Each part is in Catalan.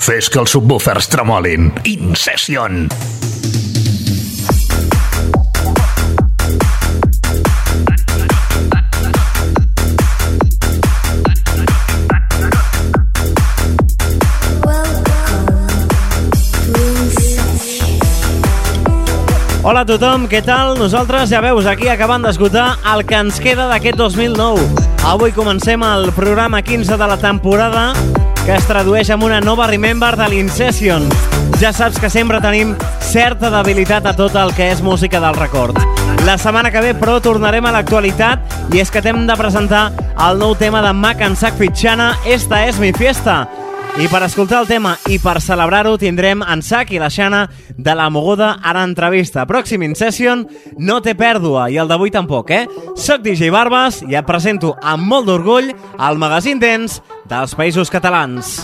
Fes que els subwoofers tremolin. Incession. Hola a tothom, què tal? Nosaltres, ja veus, aquí acabant d'esgotar el que ens queda d'aquest 2009. Avui comencem el programa 15 de la temporada, que es tradueix en una nova Remember de l'Incession. Ja saps que sempre tenim certa debilitat a tot el que és música del record. La setmana que ve, però, tornarem a l'actualitat i és que t'hem de presentar el nou tema de Mac and Sac Fitxana, Esta és mi fiesta. I per escoltar el tema i per celebrar-ho tindrem en Sac i la Xana de la Moguda a l'entrevista. Pròxim In Session, no té pèrdua i el d'avui tampoc, eh? Soc DJ Barbas i et presento amb molt d'orgull el magazín dents dels Països Catalans.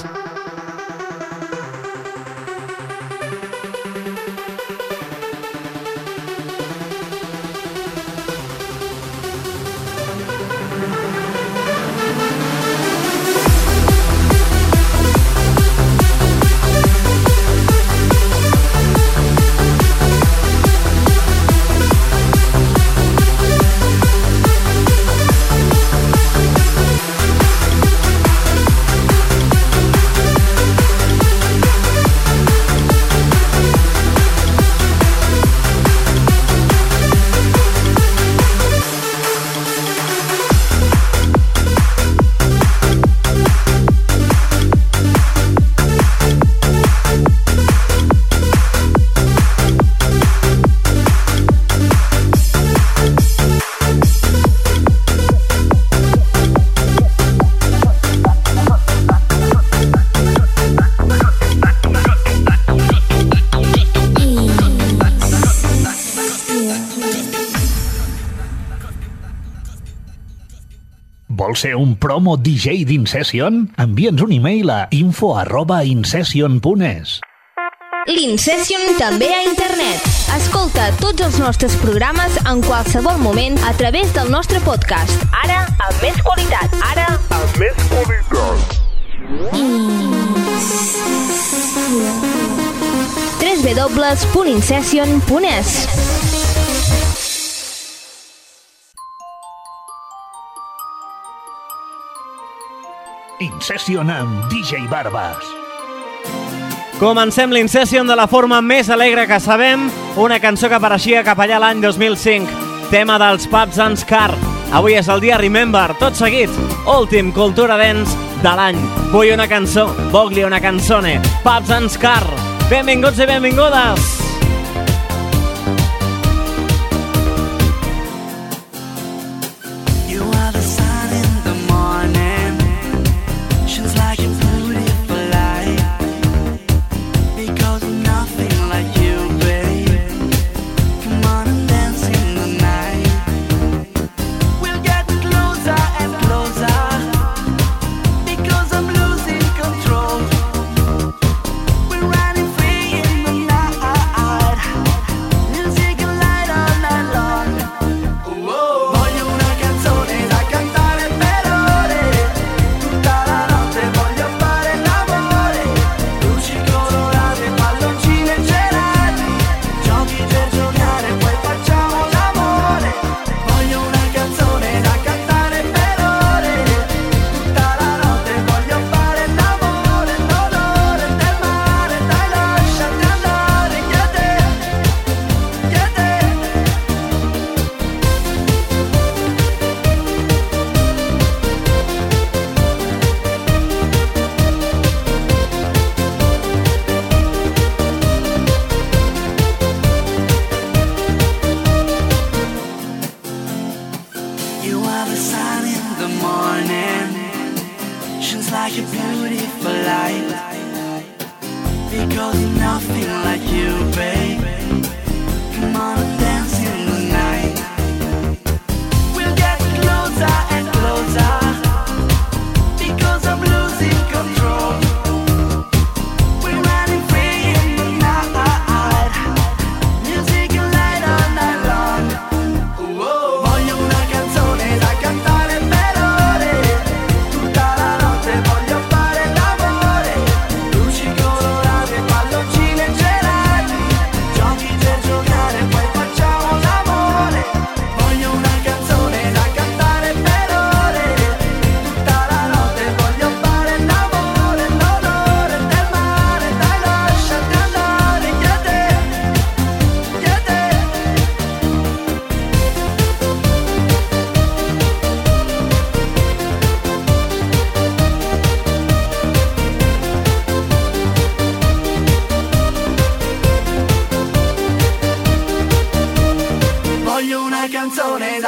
Vols ser un promo DJ d'Incession? Envia'ns un e-mail a info arroba incession.es. L'Incession també a internet. Escolta tots els nostres programes en qualsevol moment a través del nostre podcast. Ara, amb més qualitat. Ara, amb més qualitat. www.incession.es Incession amb DJ Barbas. Comencem l'Incession de la forma més alegre que sabem, una cançó que apareixia cap allà l'any 2005, tema dels Pubs and Scar. Avui és el dia Remember, tot seguit, últim Cultura Dance de l'any. Vull una cançó, voglio una canzone, Pubs and Scar. Benvinguts i benvingudes!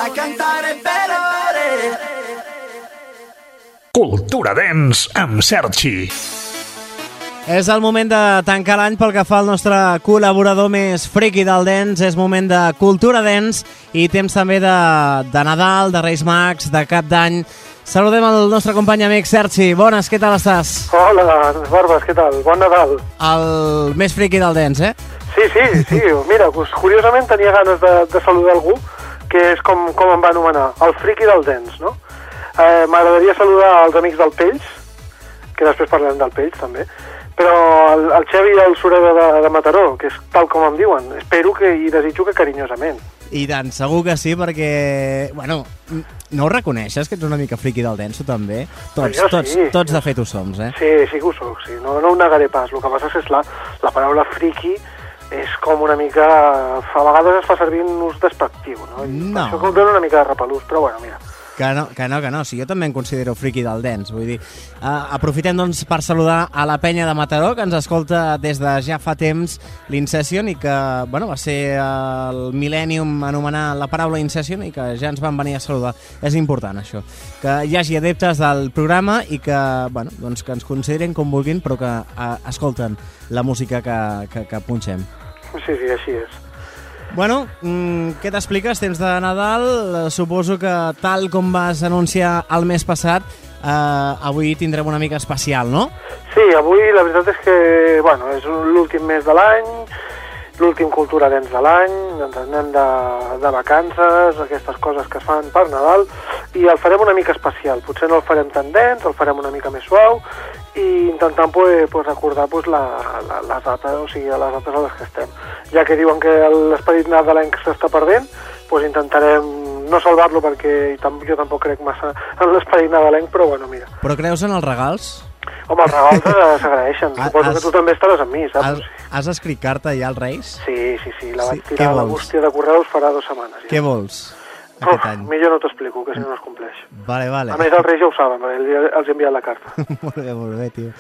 A cantare per ore. Cultura Dens amb Sergi. És el moment de tancar l'any pel que fa al nostre col·laborador més friki del Dens. És moment de cultura dens i temps també de, de Nadal, de Reis Mags, de Cap d'Any. Saludem el nostre company amic Sergi. Bones, què tal estàs? Hola, Barbes, què tal? Bon Nadal. El més friki del Dens, eh? Sí, sí, sí. Mira, curiosament tenia ganes de, de saludar algú que és com, com em va anomenar, el friki del dents, no? Eh, M'agradaria saludar els amics del Pells, que després parlem del Pells, també, però el, el Xevi i el Sureda de, de Mataró, que és tal com em diuen, espero que, i desitjo que carinyosament. I tant, segur que sí, perquè... Bueno, no ho reconeixes, que ets una mica friki del dens, tu també? Tots, Jo tots, sí. tots de fet ho som, eh? Sí, sí que ho soc, sí, no, no ho negaré pas. El que passa és que la, la paraula friki és com una mica... A vegades es fa servir en ús despectiu, no? I No. Això com dona una mica de repelús, però bueno, mira. Que no, que no, que no. Si jo també em considero friki del dens, vull dir... Uh, aprofitem, doncs, per saludar a la penya de Mataró, que ens escolta des de ja fa temps l'Incession i que, bueno, va ser uh, el Millennium anomenar la paraula Incession i que ja ens van venir a saludar. És important, això. Que hi hagi adeptes del programa i que, bueno, doncs que ens considerin com vulguin, però que uh, escolten la música que, que, que punxem. Sí, sí, així és. Bueno, mm, què t'expliques? Temps de Nadal, eh, suposo que tal com vas anunciar el mes passat, eh, avui tindrem una mica especial, no? Sí, avui la veritat és que, bueno, és l'últim mes de l'any, l'últim Cultura Dents de l'any, ens anem de, de vacances, aquestes coses que es fan per Nadal, i el farem una mica especial. Potser no el farem tan dens, el farem una mica més suau, i intentant pues, pues, recordar pues, la, la, les dates, o sigui, les dates a les que estem. Ja que diuen que l'esperit nadalenc s'està perdent, pues, intentarem no salvar-lo perquè jo tampoc crec massa en l'esperit nadalenc, però bueno, mira. Però creus en els regals? Home, els regals eh, s'agraeixen. Ha- Suposo has- que tu també estaràs amb mi, saps? has escrit carta ja als Reis? Sí, sí, sí, la Sí, vaig què tirar a la bústia de correus farà dues setmanes. Ja. Què vols Uf, any? millor no t'explico, que si no no es compleix. Vale, vale. A més, els reis ja ho saben, els he enviat la carta. molt bé, molt bé, tio.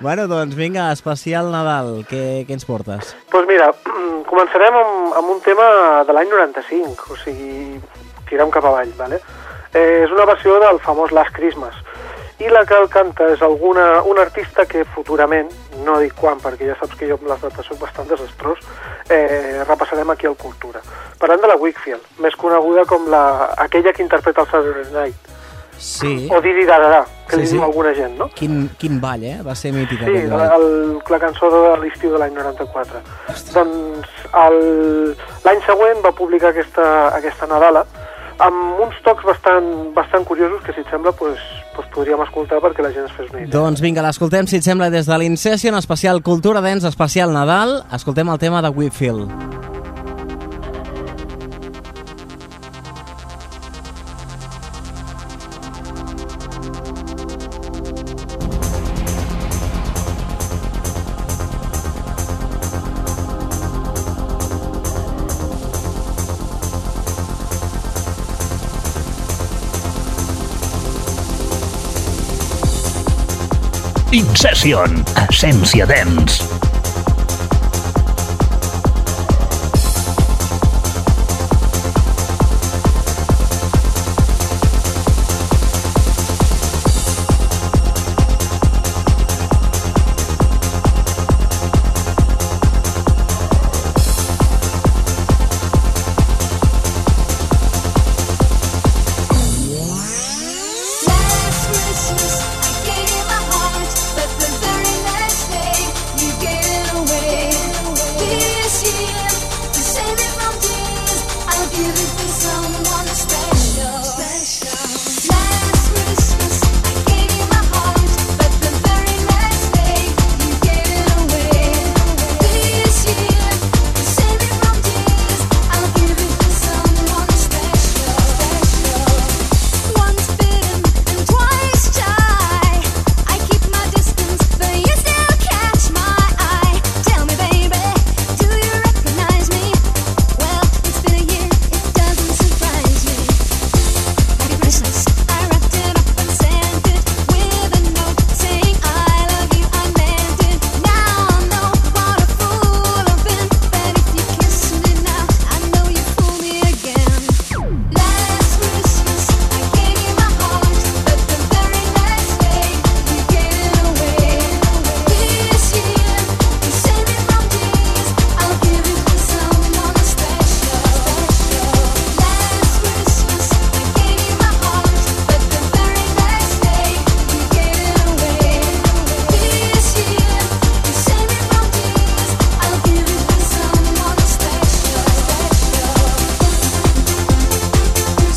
Bueno, doncs vinga, especial Nadal. Què, què ens portes? Doncs pues mira, començarem amb, amb un tema de l'any 95, o sigui, tirem cap avall, vale? Eh, és una versió del famós Last Christmas, i la que el canta és alguna, un artista que futurament, no dic quan, perquè ja saps que jo amb les dates soc bastant desastrós, eh, repassarem aquí al Cultura. Parlant de la Wickfield, més coneguda com la, aquella que interpreta el Saturday Night, Sí. o Didi Dararà, que Sí, li sí. diu alguna gent, no? Quin, quin ball, eh? Va ser mític Sí, ball. el, la cançó de l'estiu de l'any 94. Doncs el- l'any següent va publicar aquesta, aquesta Nadala amb uns tocs bastant, bastant curiosos que, si et sembla, pues, pues podríem escoltar perquè la gent es fes una idea. Doncs vinga, l'escoltem, si et sembla, des de l'Incession, especial Cultura Dents, especial Nadal. Escoltem el tema de Whitfield. Incession, essència dens.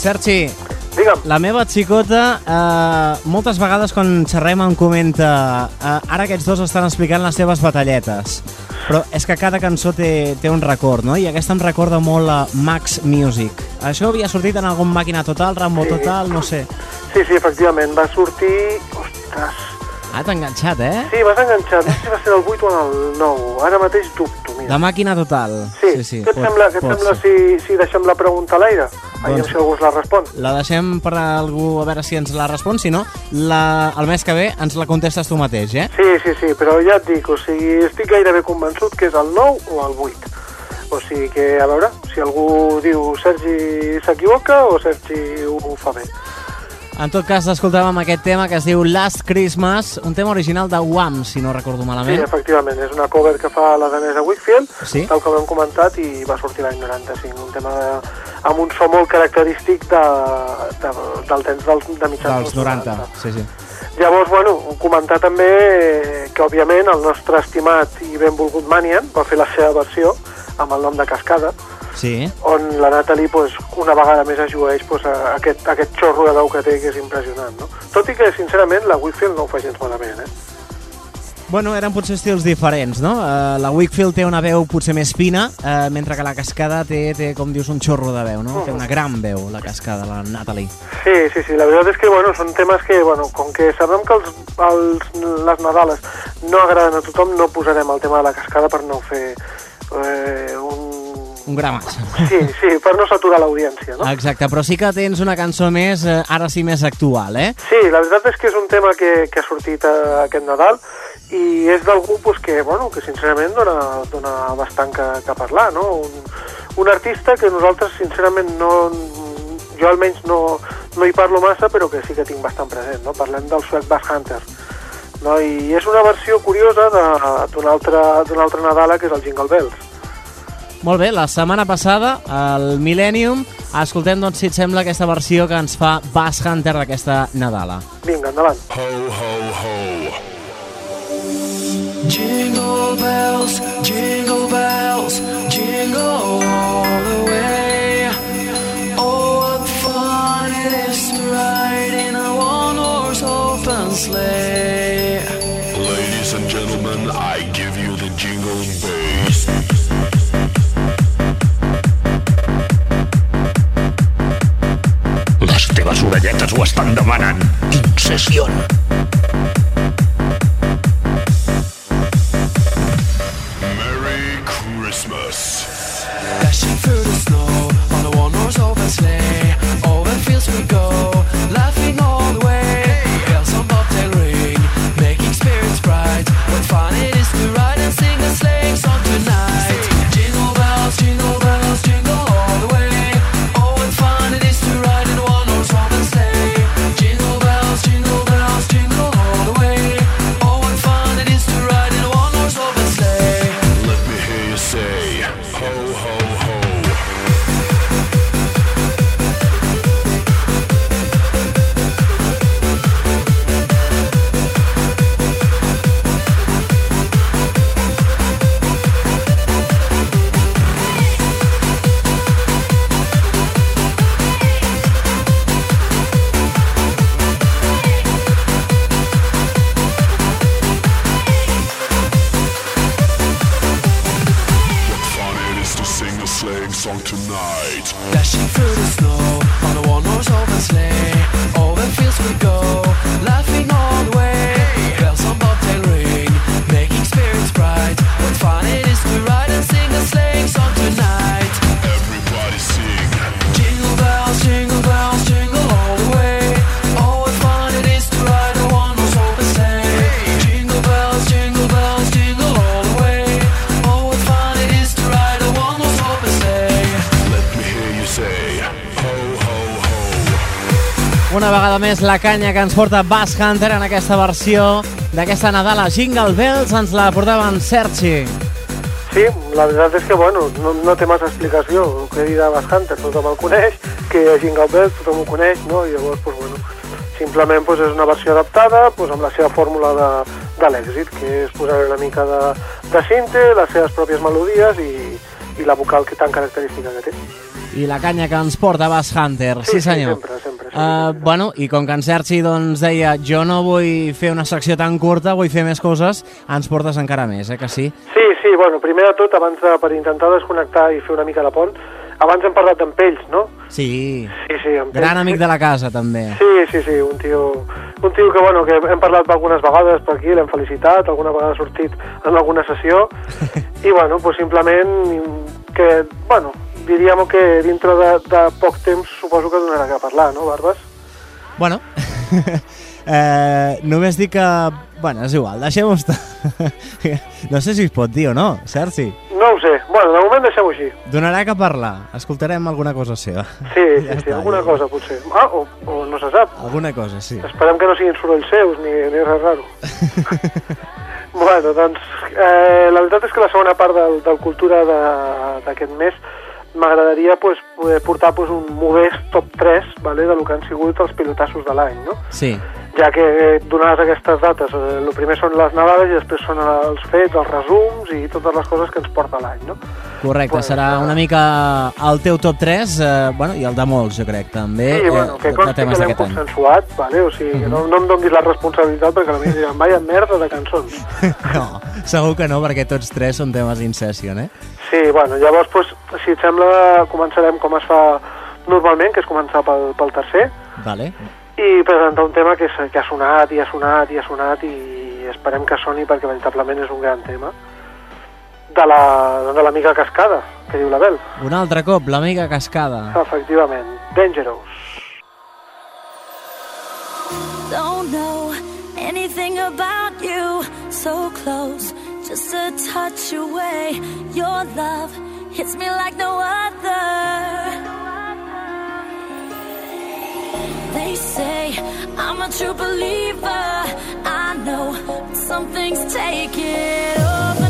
Sergi, Digue'm. la meva xicota eh, moltes vegades quan xerrem em comenta eh, ara aquests dos estan explicant les seves batalletes però és que cada cançó té, té un record, no? I aquesta em recorda molt a Max Music. Això havia sortit en algun màquina total, Rambo Sí. total, no sé. Sí, sí, efectivament, va sortir... Ostres, Ah, t'ha enganxat, eh? sí, vas enganxat, no sé si va ser el 8 o el 9, ara mateix dubto, mira. De màquina total. Sí, sí, sí què et pot- sembla, què et pot sembla si, si deixem la pregunta a l'aire? Doncs- si algú la respon. La deixem per a algú a veure si ens la respon, si no, la, el mes que ve ens la contestes tu mateix, eh? Sí, sí, sí, però ja et dic, o sigui, estic gairebé convençut que és el 9 o el 8. O sigui que, a veure, si algú diu Sergi s'equivoca o Sergi ho fa bé. En tot cas, escoltàvem aquest tema que es diu Last Christmas, un tema original de Wham, si no recordo Sí, malament. efectivament, és una cover que fa la danesa Whitfield, Sí. tal com hem comentat, i va sortir l'any 95, un tema de, amb un so molt característic de, de, del temps dels, de mitjans Dels 90, sí, sí. Llavors, bueno, comentar també eh, que, òbviament, el nostre estimat i benvolgut Manian va fer la seva versió amb el nom de Cascada, Sí, on la Natalie pues, una vegada més ajueix pues, a aquest, aquest xorro de veu que té, que és impressionant. No? Tot i que, sincerament, la Whitfield no ho fa gens malament. Eh? Bueno, eren potser estils diferents, no? Uh, la Wakefield té una veu potser més fina, uh, mentre que la Cascada té, té, com dius, un xorro de veu, no? Té una gran veu, la Cascada, la Natalie. Sí, sí, sí, la veritat és que bueno, són temes que, bueno, com que sabem que els, els, les Nadales no agraden a tothom, no posarem el tema de la cascada per no fer eh, un... Un gramat. Sí, sí, per no saturar l'audiència, no? Exacte, però sí que tens una cançó més, eh, ara sí més actual, eh? Sí, la veritat és que és un tema que, que ha sortit eh, aquest Nadal i és d'algú pues, que, bueno, que sincerament dona, dona bastant que, que parlar, no? Un, un artista que nosaltres sincerament no, jo almenys no, no hi parlo massa però que sí que tinc bastant present, no? Parlem del suec Bass Hunter, no? I és una versió curiosa d'una altra, altra Nadala que és el Jingle Bells. Molt bé, la setmana passada, al Millennium, escoltem, doncs, si et sembla, aquesta versió que ens fa Bass Hunter d'aquesta Nadala. Vinga, endavant. Ho, ho, ho. Jingle bells, jingle bells, jingle all the way. Oh, what fun it is to ride in a one-horse open sleigh. Orelletes ho estan demanant. Incession. Merry més, la canya que ens porta Bass Hunter en aquesta versió d'aquesta Nadala Jingle Bells ens la portava en Sergi. Sí, la veritat és que, bueno, no, no té massa explicació. El que he dit de Bass Hunter tothom el coneix, que Jingle Bells tothom ho coneix, no? I llavors, pues, bueno, simplement pues, és una versió adaptada pues, amb la seva fórmula de, de l'èxit, que és posar una mica de, de cinte, les seves pròpies melodies i, i la vocal que tan característica que té. I la canya que ens porta Bass Hunter. Sí, Sí, sí, senyor. sempre, sempre, Uh, bueno, i com que en Sergi doncs, deia jo no vull fer una secció tan curta, vull fer més coses, ens portes encara més, eh, que sí? Sí, sí, bueno, primer de tot, abans de, per intentar desconnectar i fer una mica de pont, abans hem parlat d'en Pells, no? Sí, Sí, sí, en gran amic de la casa, també. Sí, sí, sí, un tio, un tio que, bueno, que hem parlat algunes vegades per aquí, l'hem felicitat, alguna vegada ha sortit en alguna sessió, i, bueno, pues simplement que, bueno, diríem que dintre de, de poc temps suposo que donarà que parlar, no, Barbes? Bueno, eh, només dic que... Bueno, és igual, deixem-ho estar. no sé si es pot dir o no, Sergi. No ho sé, bueno, de moment deixem-ho així. Donarà que parlar. Escoltarem alguna cosa seva. Sí, sí, Ja sí, està, alguna ja. cosa potser. Ah, o, o no se sap. Alguna cosa, sí. Esperem que no siguin sorolls seus ni, ni res raro. bueno, doncs, eh, la veritat és que la segona part del, del Cultura de- d'aquest mes m'agradaria pues, poder portar pues, un modest top 3 vale, de lo que han sigut els pilotassos de l'any, no? Sí, ja que eh, donades aquestes dates, eh, el primer són les nevades i després són els fets, els resums i totes les coses que ens porta l'any, no? correcte. Pues, Serà eh, una mica el teu top 3, eh, bueno, i el de molts, jo crec, també, Sí, bueno, que eh, de, de consti que l'hem any. consensuat, vale? o sigui, que no, no em donguis la responsabilitat perquè a mi diran, vaya merda de cançons. No, segur que no, perquè tots tres són temes in-session, eh? Sí, bueno, llavors, pues, si et sembla, començarem com es fa normalment, que és començar pel, pel tercer, Vale. i presentar un tema que, és, que ha sonat i ha sonat i ha sonat i esperem que soni perquè veritablement és un gran tema de la de l'amiga Cascada, que diu la Bel. Un altre cop, l'amiga Cascada. Efectivament, Dangerous. Don't know anything about you. So close, just a touch away. Your love hits me like no other. They say I'm a true believer. I know something's taking over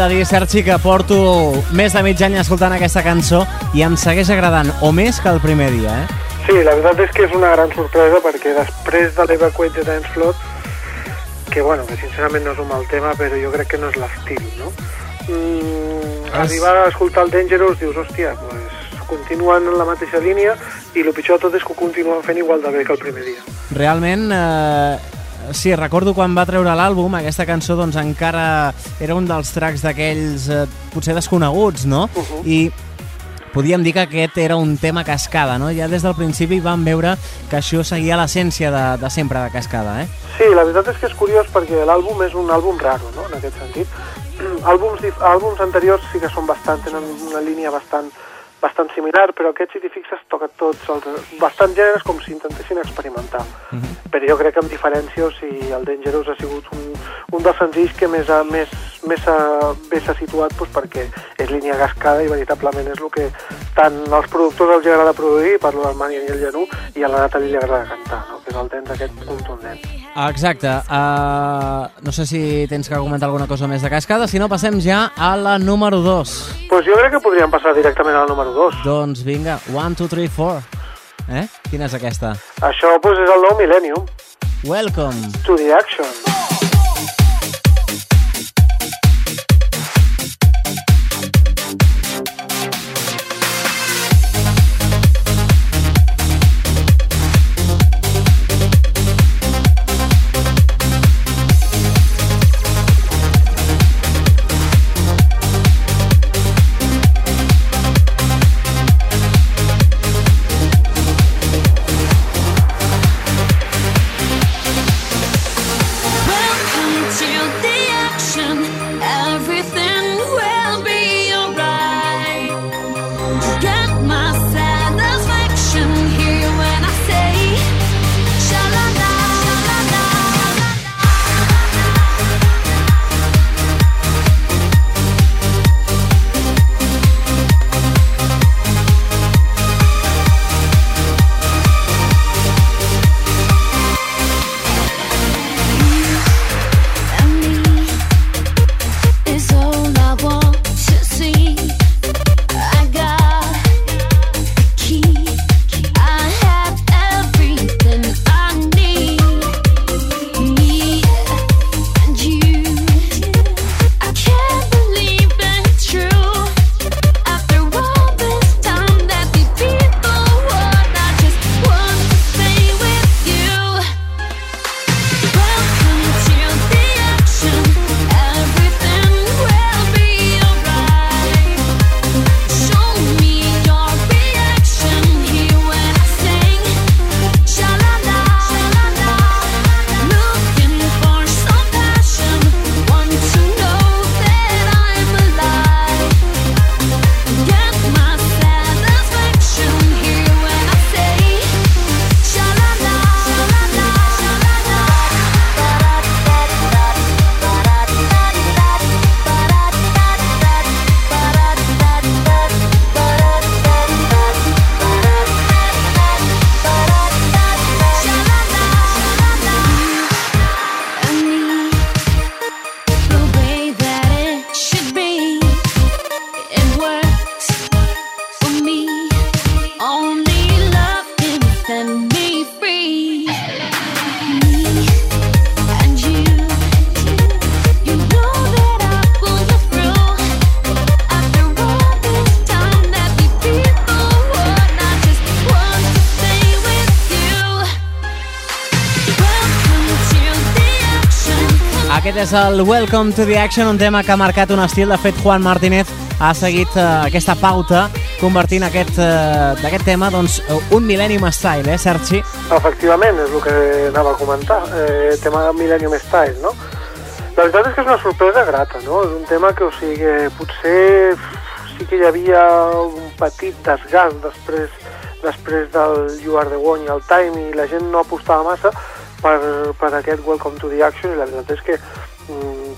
de dir, Sergi, que porto més de mig any escoltant aquesta cançó i em segueix agradant, o més que el primer dia, eh? Sí, la veritat és que és una gran sorpresa perquè després de l'Evacuate de Dance Float, que bueno, que sincerament no és un mal tema, però jo crec que no és l'estil, no? Mm, És- Arribar a escoltar el Dangerous dius, hòstia, pues, continuen en la mateixa línia i el pitjor de tot és que ho continuen fent igual de bé que el primer dia. Realment, eh, sí, recordo quan va treure l'àlbum, aquesta cançó doncs encara era un dels tracks d'aquells eh, potser desconeguts, no? Mhm. I podíem dir que aquest era un tema cascada, no? Ja des del principi vam veure que això seguia l'essència de, de sempre de cascada, eh? Sí, la veritat és que és curiós perquè l'àlbum és un àlbum raro, no?, en aquest sentit. àlbums, àlbums anteriors sí que són bastant, tenen una línia bastant bastant similar, però aquest, si t'hi fixes, toca tots els... bastant gèneres com si intentessin experimentar. Però jo crec que amb diferència, o sigui, el Dangerous ha sigut un, un dels senzills que més, ha, més, més ha, bé s'ha situat doncs, perquè és línia cascada i veritablement és el que tant als productors els agrada produir, parlo del Mani i el Genú, i a la Natalie li agrada cantar, no? que és el dents aquest contundent. Exacte. Uh, no sé si tens que comentar alguna cosa més de cascada, si no passem ja a la número 2. Pues jo crec que podríem passar directament a la número 2. Doncs vinga, 1, 2, 3, 4. Eh? Quina és aquesta? Això pues, és el nou Millennium, Welcome. To the Action. Welcome action. És el Welcome to the Action, un tema que ha marcat un estil. De fet, Juan Martínez ha seguit eh, aquesta pauta, convertint aquest, eh, d'aquest tema doncs, un Millennium Style, eh, Sergi? Efectivament, és el que anava a comentar, eh, tema Millennium Style, no? La veritat és que és una sorpresa grata, no? És un tema que, o sigui, potser sí que hi havia un petit desgast després, després del You Are The One i el Time i la gent no apostava massa per, per aquest Welcome to the Action i la veritat és que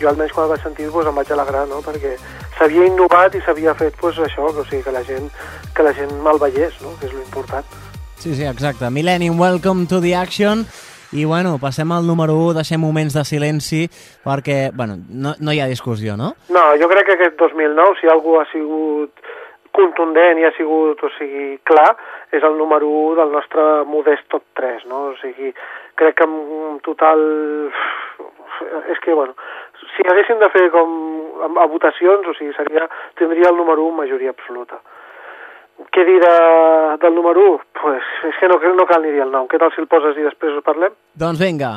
jo almenys quan el vaig sentir doncs, em vaig alegrar, no? Perquè s'havia innovat i s'havia fet doncs, això, que, o sigui, que la gent, que la gent me'l veiés, no? Que és l'important. Sí, sí, exacte. Millennium, Welcome to the Action. I, bueno, passem al número 1, deixem moments de silenci, perquè, bueno, no, no hi ha discussió, no? No, jo crec que aquest 2009, si algú ha sigut contundent i ha sigut, o sigui, clar, és el número 1 del nostre modest top 3, no? O sigui, crec que en total... És que, bueno, si haguéssim de fer com a, a votacions, o sigui, seria, tindria el número 1 majoria absoluta. Què dir de, del número 1? Pues, és que no, no cal ni dir el nom. Què tal si el poses i després ho parlem? Doncs vinga.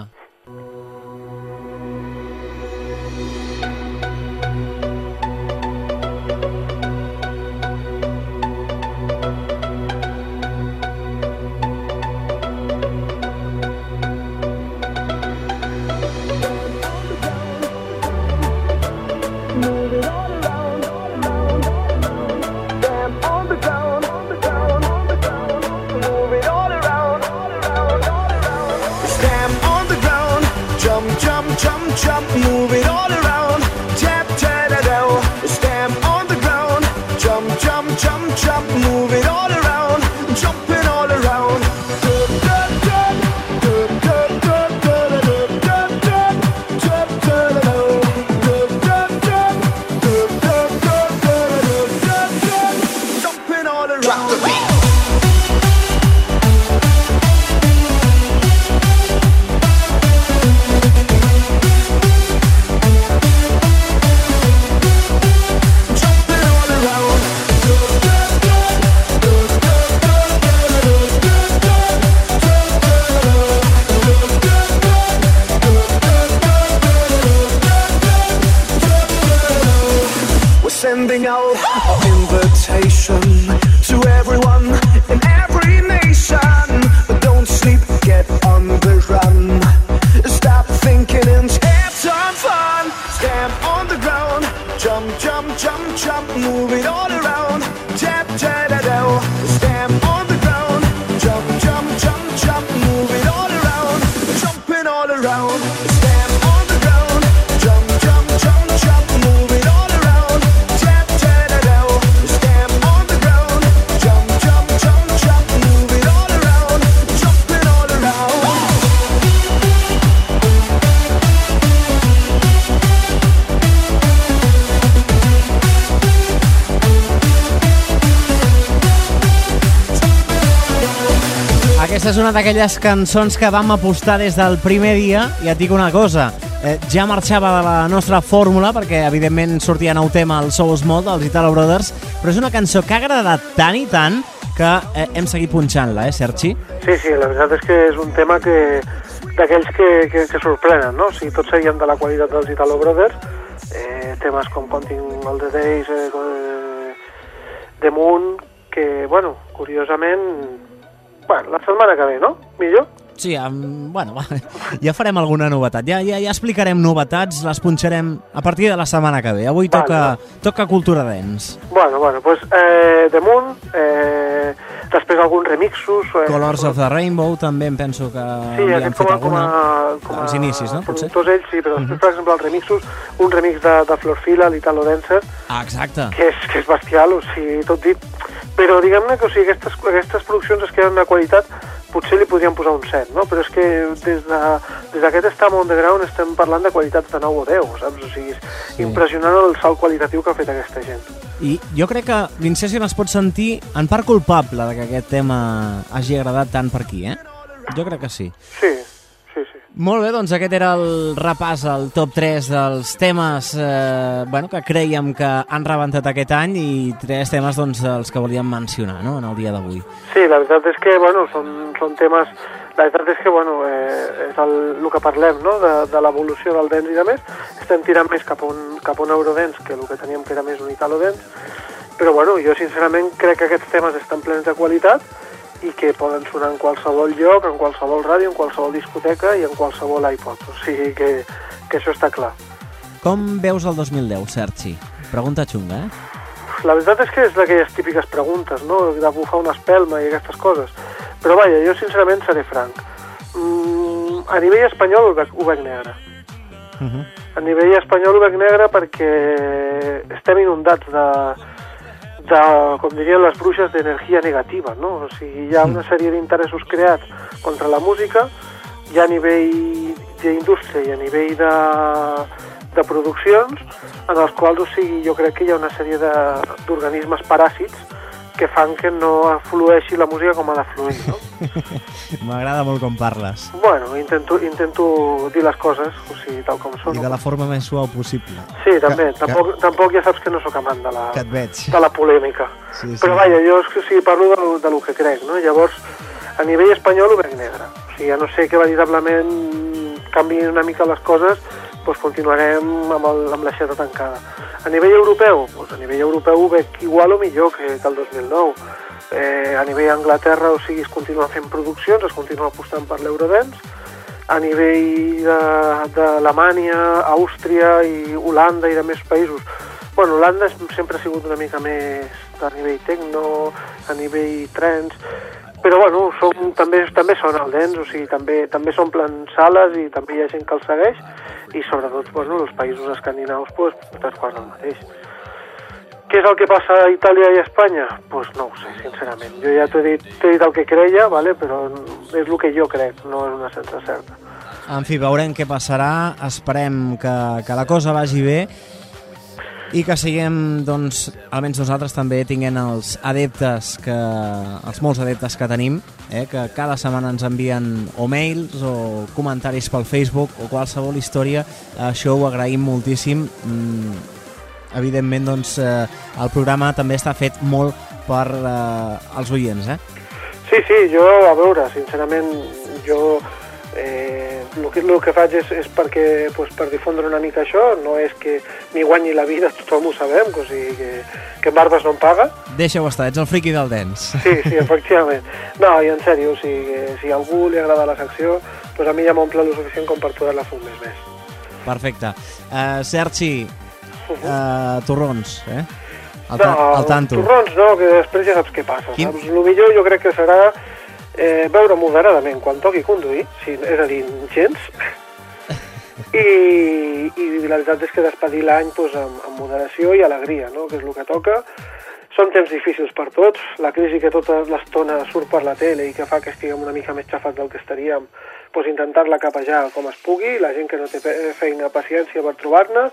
Aquesta és una d'aquelles cançons que vam apostar des del primer dia i et dic una cosa, eh, ja marxava de la nostra fórmula perquè evidentment sortia nou tema al So Small dels Italo Brothers, però és una cançó que ha agradat tant i tant que eh, hem seguit punxant-la, eh, Sergi? Sí, sí, la veritat és que és un tema que d'aquells que, que, que sorprenen, no? O sigui, tots serien de la qualitat dels Italo Brothers, eh, temes com Counting All the Days, eh, eh, The Moon, que, bueno, curiosament, bueno, la setmana que ve, no? Millor? Sí, um, bueno, va, ja farem alguna novetat. Ja, ja, ja explicarem novetats, les punxarem a partir de la setmana que ve. Avui Vale, toca, toca Cultura Dents. Bueno, bueno, pues eh, The Moon, eh, després alguns remixos... Eh, Colors of the Rainbow també em penso que Sí, li han com, fet a, com, alguna. a, com a als inicis, no? Potser? productors ells, sí, però després, per exemple, els remixos, un remix de, de Florfila, l'Italo Dancer, Ah, exacte. que és, que és bestial, o sigui, tot dit. Però diguem-ne que o sigui, aquestes, aquestes produccions es queden de qualitat, potser li podríem posar un 7, no? Però és que des de, des d'aquest Stam on the Ground estem parlant de qualitats de 9 o 10, saps? O sigui, és Sí. impressionant el salt qualitatiu que ha fet aquesta gent. I jo crec que l'Incession es pot sentir en part culpable de que aquest tema hagi agradat tant per aquí, eh? Jo crec que sí, sí. Molt bé, doncs aquest era el repàs, el top 3 dels temes eh, bueno, que creiem que han rebentat aquest any i tres temes doncs, els que volíem mencionar no? en el dia d'avui. Sí, la veritat és que, bueno, són, són temes... La veritat és que, bueno, eh, és el, el que parlem, no?, de, de l'evolució del dents i de més. Estem tirant més cap a un, cap a un eurodents que el que teníem que era més un italodents. Però, bueno, jo sincerament crec que aquests temes estan plens de qualitat i que poden sonar en qualsevol lloc, en qualsevol ràdio, en qualsevol discoteca i en qualsevol iPod. O sigui que, que això està clar. Com veus el 2010, Sergi? Pregunta xunga, eh? La veritat és que és d'aquelles típiques preguntes, no?, de bufar una espelma i aquestes coses. Però vaja, jo sincerament seré franc. Mm, a nivell espanyol ho veig, ho veig negre. Uh -huh. A nivell espanyol ho veig negre perquè estem inundats de, de com dirien les bruixes, d'energia negativa, no? O sigui, hi ha una sèrie d'interessos creats contra la música, ja a nivell d'indústria i a nivell de, de produccions, en els quals, o sigui, jo crec que hi ha una sèrie de- d'organismes paràsits que fan que no flueixi la música com ha de fluir, no? M'agrada molt com parles. Bueno, intento, intento dir les coses, o sigui, tal com són. I de la forma més suau possible. Sí, també. Que- tampoc, tampoc ja saps que no sóc amant de la, Que et veig. de la polèmica. Sí, sí. Però vaja, jo és que, o sigui, parlo de, de lo que crec, no? Llavors, a nivell espanyol ho veig negre. O sigui, a no sé que veritablement canviïn una mica les coses, doncs continuarem amb, el, amb l'aixeta tancada. A nivell europeu, doncs a nivell europeu veig igual o millor que, que el 2009. Eh, a nivell Anglaterra, o sigui, es continua fent produccions, es continua apostant per l'Eurodance, a nivell d'Alemanya, Àustria i Holanda i de més països. Bueno, Holanda sempre ha sigut una mica més a nivell tecno, a nivell trens, però bueno, som, també, també són el dents, o sigui, també, també s'omplen sales i també hi ha gent que els segueix i sobretot bueno, els països escandinaus pues, tres quarts del mateix. Què és el que passa a Itàlia i a Espanya? Doncs pues no ho sé, sincerament. Jo ja t'he dit, dit el que creia, vale? però és el que jo crec, no és una sense certa. En fi, veurem què passarà. Esperem que, que la cosa vagi bé i que siguem, doncs, almenys nosaltres també tinguem els adeptes, que, els molts adeptes que tenim, eh, que cada setmana ens envien o mails o comentaris pel Facebook o qualsevol història. Això ho agraïm moltíssim. Mm, evidentment, doncs, eh, el programa també està fet molt per eh, els oients, eh? Sí, sí, jo, a veure, sincerament, jo eh, el, que, el que faig és, és perquè, pues, per difondre una mica això, no és que m'hi guanyi la vida, tothom ho sabem, o sigui que, que Barbes no em paga. Deixa-ho estar, ets el friqui del dents. Sí, sí, efectivament. No, i en sèrio, o sigui, que si a algú li agrada la secció, pues a mi ja m'omple el suficient com per poder-la fer un mes més. Perfecte. Uh, Sergi, uh, torrons, eh? Al, no, al tanto. torrons no, que després ja saps què passa. Quin- Saps? El millor jo crec que serà eh, veure moderadament quan toqui conduir, sí, és a dir, gens, i, i la veritat és que despedir l'any doncs, amb, amb moderació i alegria, no? que és el que toca. Són temps difícils per tots, la crisi que tota l'estona surt per la tele i que fa que estiguem una mica més xafats del que estaríem, doncs intentar-la capejar com es pugui, la gent que no té fe- feina, paciència per trobar-ne,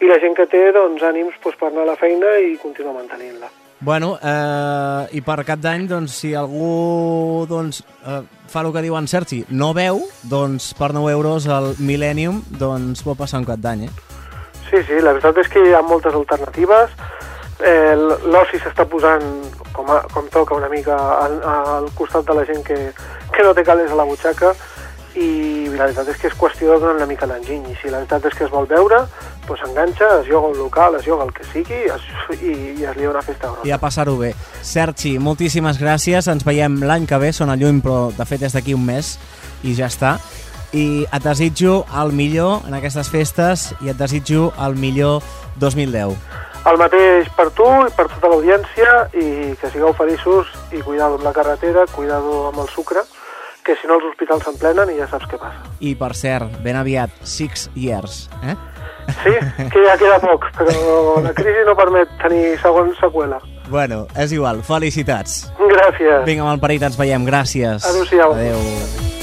i la gent que té doncs, ànims doncs, per anar a la feina i continuar mantenint-la. Bueno, eh, i per cap d'any, doncs, si algú doncs, eh, fa el que diu en Sergi, no veu, doncs per 9 euros el Millennium doncs pot passar un cap d'any, eh? Sí, sí, la veritat és que hi ha moltes alternatives. Eh, L'oci s'està posant com, a, com toca una mica al, al costat de la gent que, que no té calés a la butxaca i la veritat és que és qüestió de donar una mica l'enginy i si la veritat és que es vol veure doncs s'enganxa, es lloga un local, es lloga el que sigui es, i, i es lia una festa grossa. I a passar-ho bé. Sergi, moltíssimes gràcies, ens veiem l'any que ve, sona lluny, però de fet és d'aquí un mes i ja està. I et desitjo el millor en aquestes festes i et desitjo el millor 2010. El mateix per tu i per tota l'audiència i que sigueu feliços i cuidado amb la carretera, cuidado amb el sucre, que si no els hospitals s'emplenen i ja saps què passa. I per cert, ben aviat, six years, eh? Sí, que ja queda poc, però la crisi no permet tenir segon seqüela. Bueno, és igual, felicitats. Gràcies. Vinga, amb el parit ens veiem, gràcies. Adéu-siau. Adéu. Since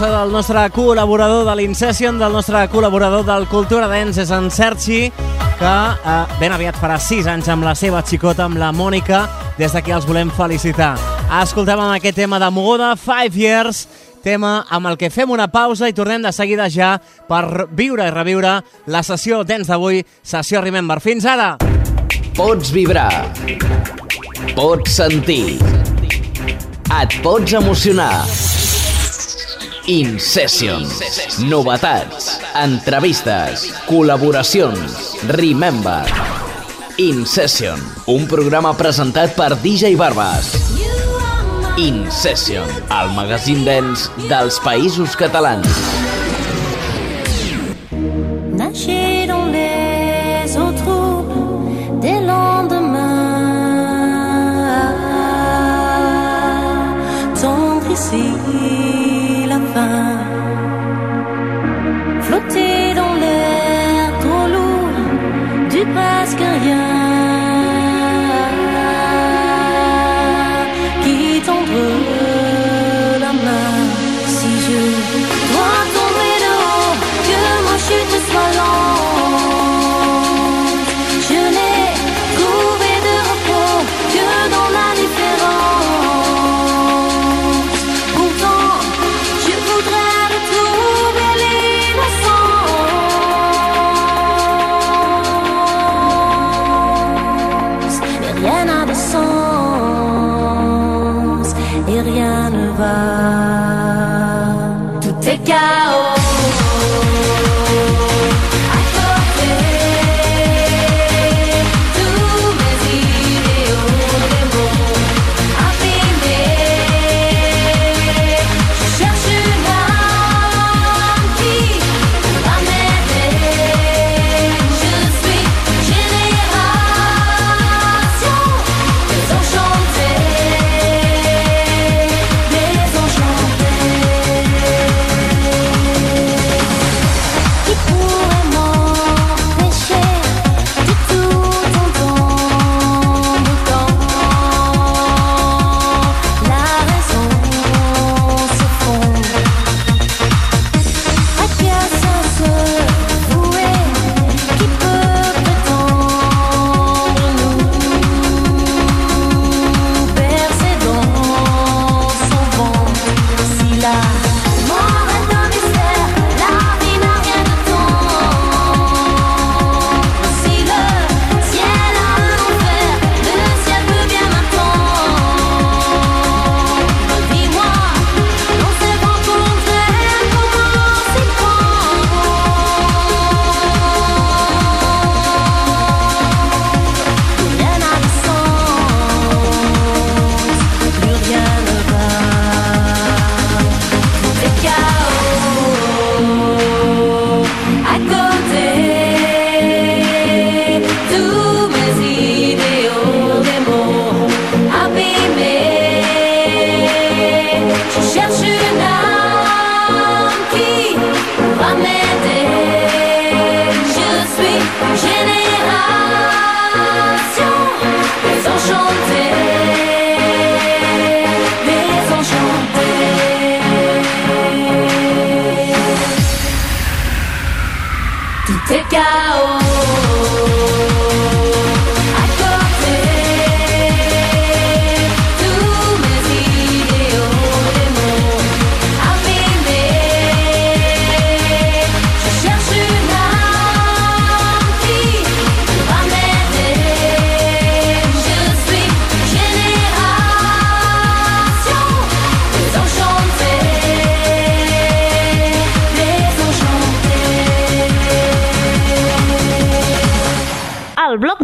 Cançó del nostre col·laborador de l'Incession, del nostre col·laborador del Cultura Dance, és en Sergi, que eh, ben aviat farà 6 anys amb la seva xicota, amb la Mònica. Des d'aquí els volem felicitar. Escoltem amb aquest tema de moguda, 5 Years, tema amb el que fem una pausa i tornem de seguida ja per viure i reviure la sessió Dance d'avui, sessió Remember. Fins ara! Pots vibrar. Pots sentir. Et pots emocionar. InSession. Novetats. Entrevistes. Col·laboracions. Remember. InSession. Un programa presentat per DJ Barbas. InSession. El magazín dance dels països catalans.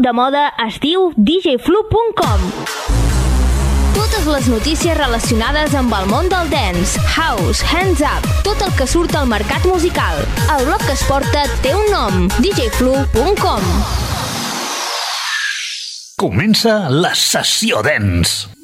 de moda es diu djflu.com. Totes les notícies relacionades amb el món del dance, house, hands up, tot el que surt al mercat musical. El blog que es porta té un nom, djflu.com. Comença la sessió dance.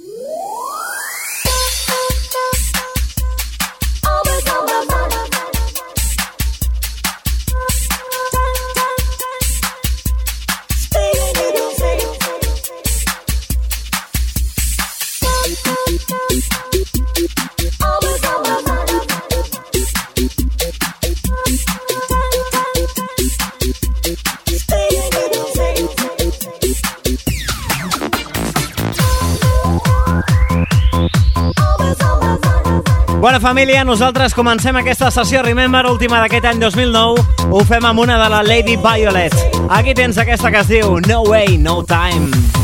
Bona família, nosaltres comencem aquesta sessió Remember, última d'aquest any 2009. Ho fem amb una de la Lady Violet. Aquí tens aquesta que es diu No Way, No Time.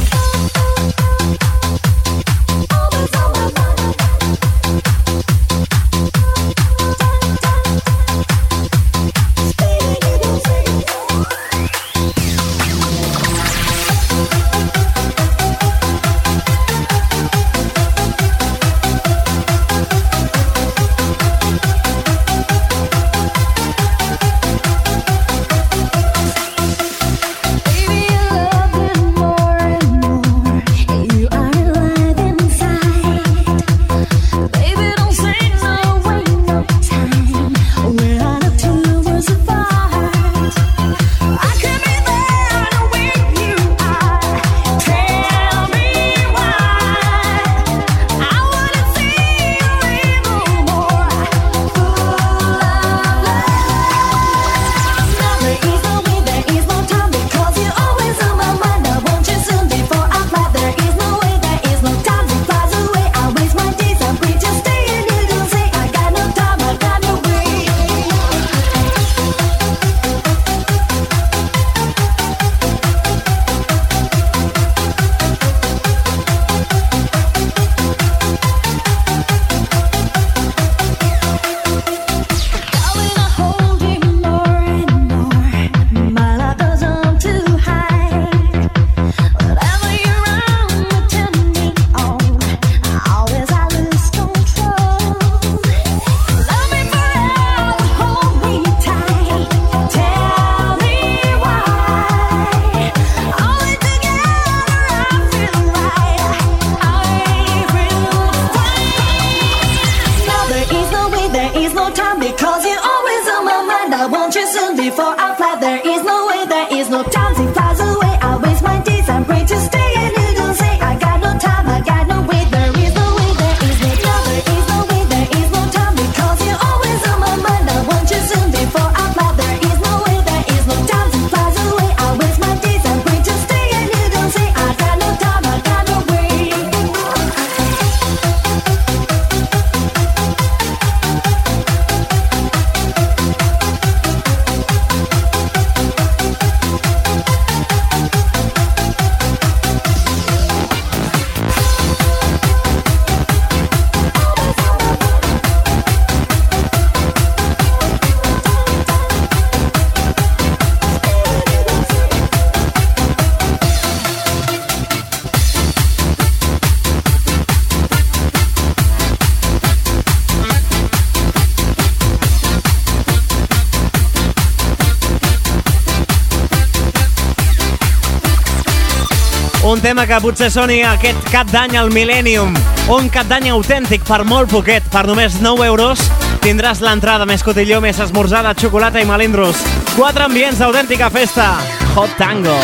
tema que potser soni aquest cap d'any al Millennium. Un cap d'any autèntic per molt poquet, per només 9 euros, tindràs l'entrada més cotilló, més esmorzada, xocolata i malindros. Quatre ambients d'autèntica festa. Hot Tango.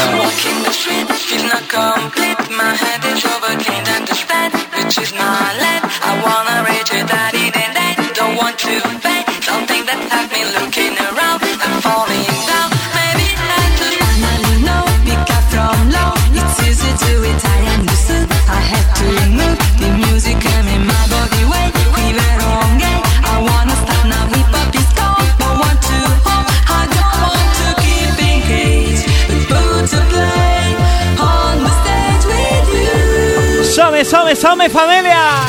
I'm besame, besame familia.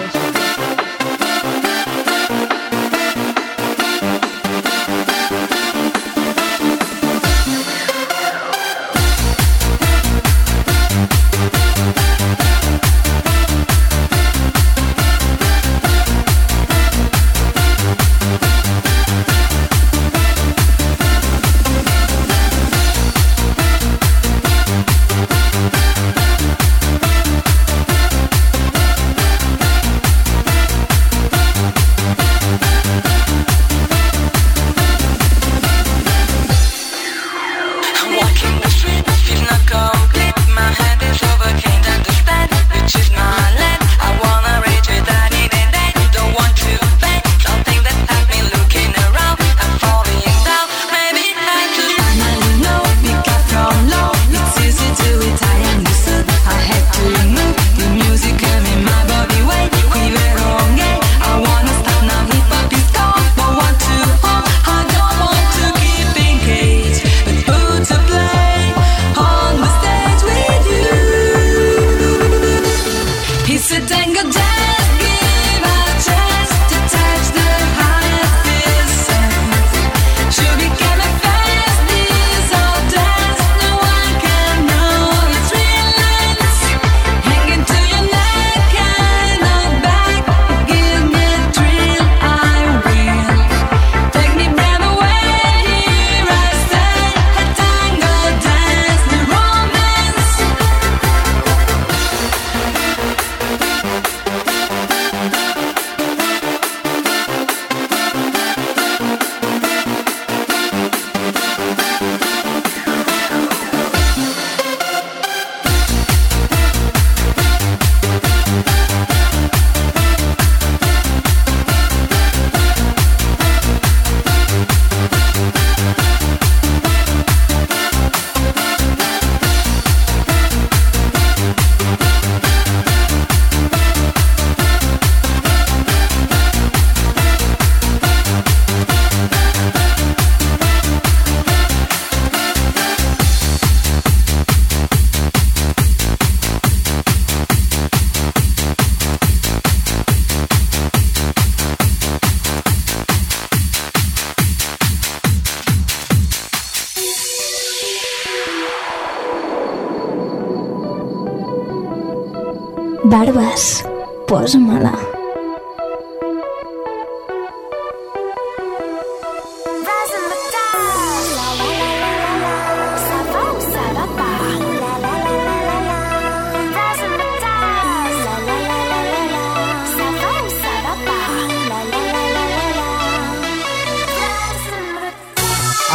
Barbes, posa-me-la.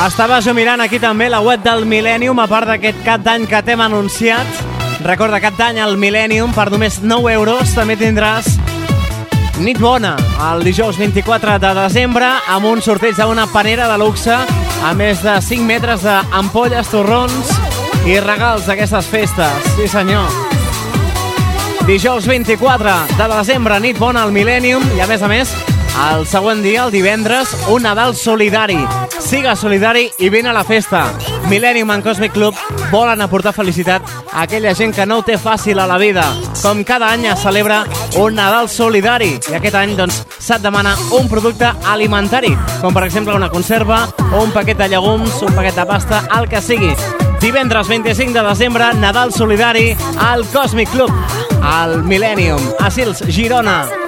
Estava jo mirant aquí també la web del Millennium, a part d'aquest cap d'any que t'hem anunciat. Recorda, cap d'any al Millennium, per només 9 euros, també tindràs nit bona, el dijous 24 de desembre, amb un sorteig d'una panera de luxe a més de 5 metres d'ampolles, torrons i regals d'aquestes festes. Sí, senyor. Dijous 24 de desembre, nit bona al Millennium i, a més a més, el següent dia, el divendres, un Nadal solidari. Siga solidari i vine a la festa. Millennium and Cosmic Club volen aportar felicitat a aquella gent que no ho té fàcil a la vida. Com cada any es celebra un Nadal solidari i aquest any doncs se't demana un producte alimentari, com per exemple una conserva o un paquet de llegums, un paquet de pasta, el que sigui. Divendres 25 de desembre, Nadal solidari al Cosmic Club, al Millennium, a Sils, Girona.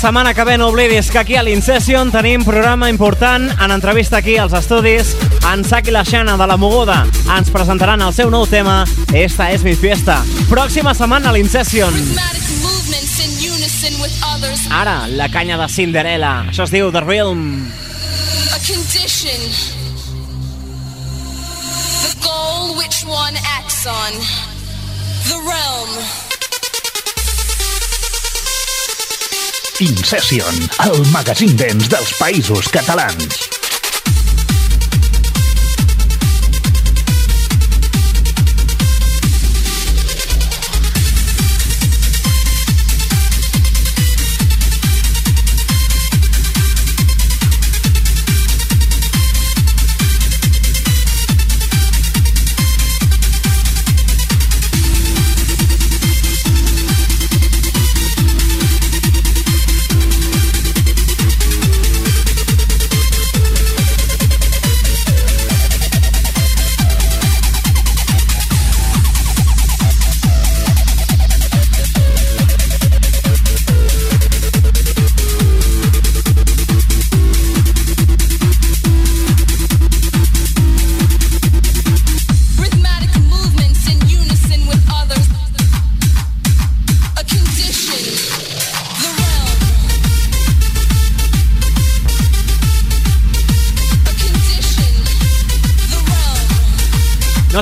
Setmana que ve no oblidis que aquí a l'Incession tenim programa important en entrevista aquí als estudis. En Sac i la Xana de la Moguda ens presentaran el seu nou tema Esta es mi fiesta. Pròxima setmana a l'Incession. Ara, la canya de Cinderella. Això es diu The Realm. A condition. The goal which one acts on. Incession, el magazín dents dels països catalans.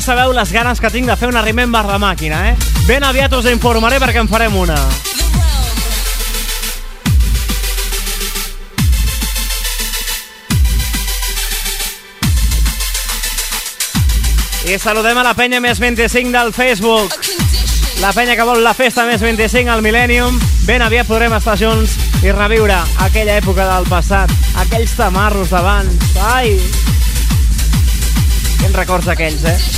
Sabeu les ganes que tinc de fer una Remember de màquina, eh? Ben aviat us informaré perquè en farem una. I saludem a la penya més 25 del Facebook. La penya que vol la festa més 25 al Millennium. Ben aviat podrem estar junts i reviure aquella època del passat, aquells tamarros d'abans. Ai! Quins records aquells, eh?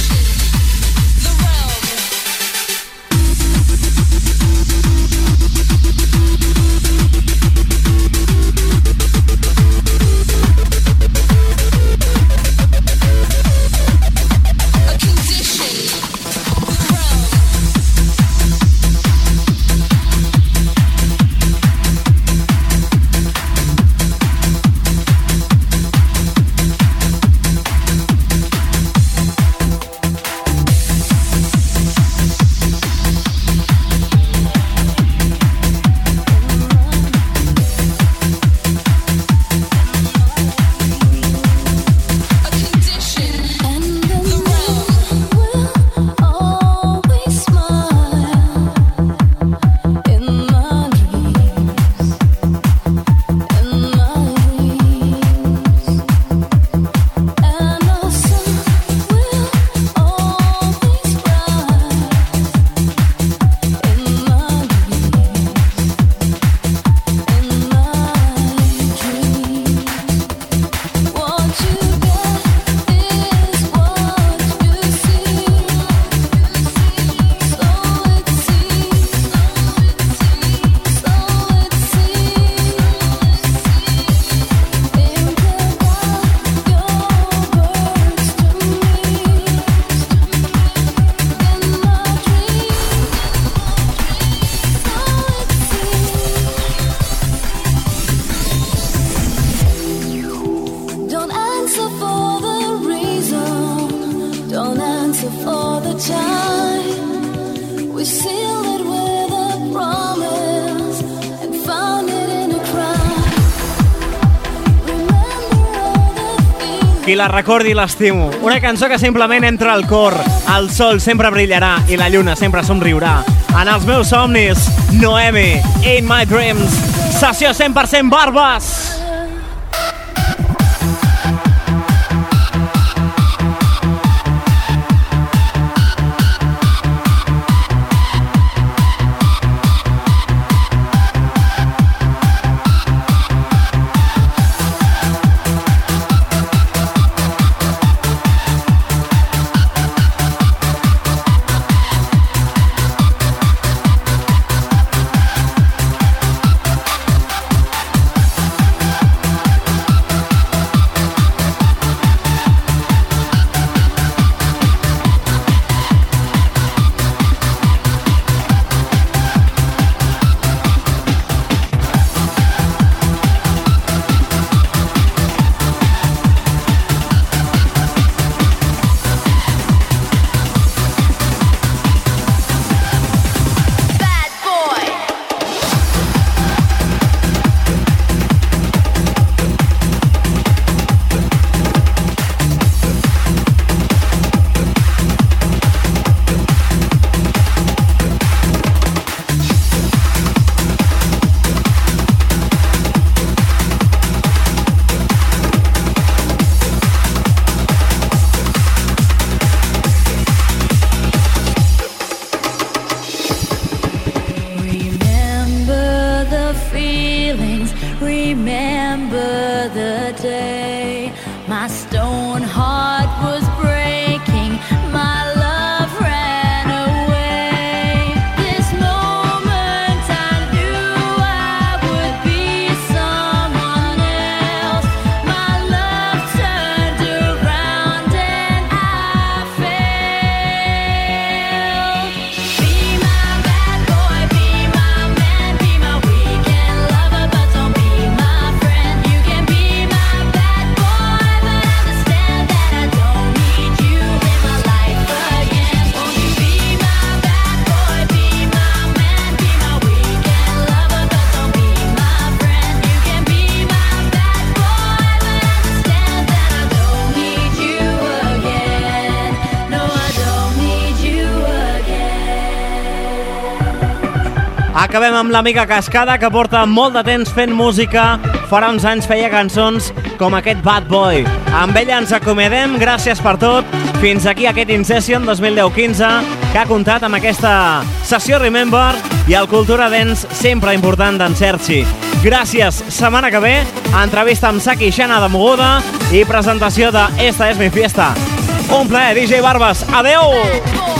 La recordi l'estimo. Una cançó que simplement entra al cor. El sol sempre brillarà i la lluna sempre somriurà. En els meus somnis, Noemi, In My Dreams, sessió 100% barbes. Amb l'amiga Cascada, que porta molt de temps fent música. Farà uns anys feia cançons com aquest Bad Boy. Amb ella ens acomiadem, gràcies per tot. Fins aquí aquest InSession 2010-15, que ha comptat amb aquesta sessió Remember i el Cultura Dance sempre important d'en Sergi. Gràcies. Setmana que ve, entrevista amb Saki Xana de Moguda i presentació de Esta es mi fiesta. Un plaer, DJ Barbas. Adeu!